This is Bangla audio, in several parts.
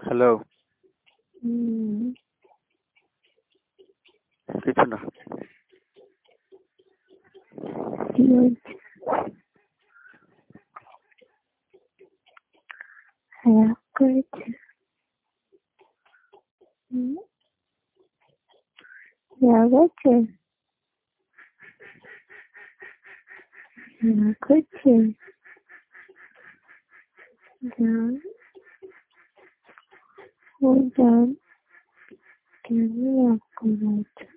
হ্যালো হুম কিছু না কি হয়েছে হ্যাঁ করেছে হুম রাগ আছে রাগ হচ্ছে জান ও জান কেন রাগ Hold on. Can we accommodate?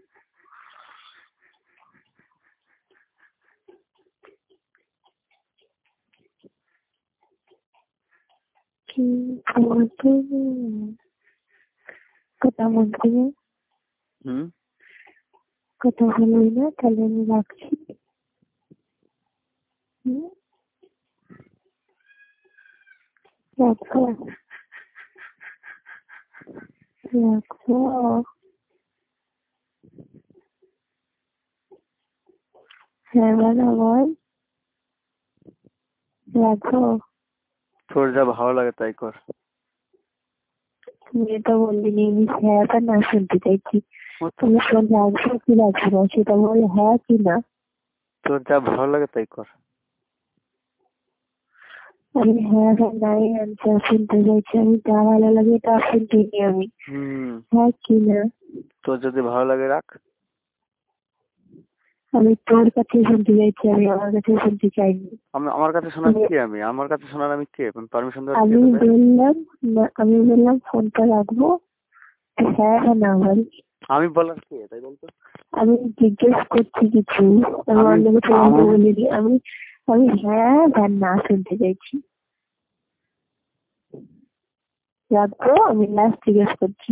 कथा म्हणते कथा म्हणून कल्याणी लागची Yeah, হ্যাঁ বল রাখব তোর যা ভালো লাগে তাই কর। তুমি তো বললি আমি হ্যাঁ বা না শুনতে চাইছি। তো- তুমি ফোন রাখব কি রাখব না সেটা বল হ্যাঁ কি না। তোর যা ভালো লাগে তাই কর। আমি হ্যাঁ বা নাই আনসার শুনতে চাইছি আমি যা ভালো লাগে তা শুনতে আমি। হ্যাঁ কি না? তোর যদি ভালো লাগে রাখ। আমি তোর কাছে শুনতে চাইছি আমি আমার কাছে শুনতে চাইনি আমি আমার কাছে শোনার কে আমি? আমার কাছে শোনার আমি কে? পারমিশন দেওয়ার আমি বললাম আমি বললাম ফোনটা রাখব। হ্যাঁ হ্যাঁ না বল আমি বলার কে? তাই বলতো। আমি জিজ্ঞেস করছি কিছু। আমি অন্য কিছু বলিনি। আমি আমি হ্যাঁ বা না শুনতে চাইছি রাখবো আমি লাস্ট জিজ্ঞেস করছি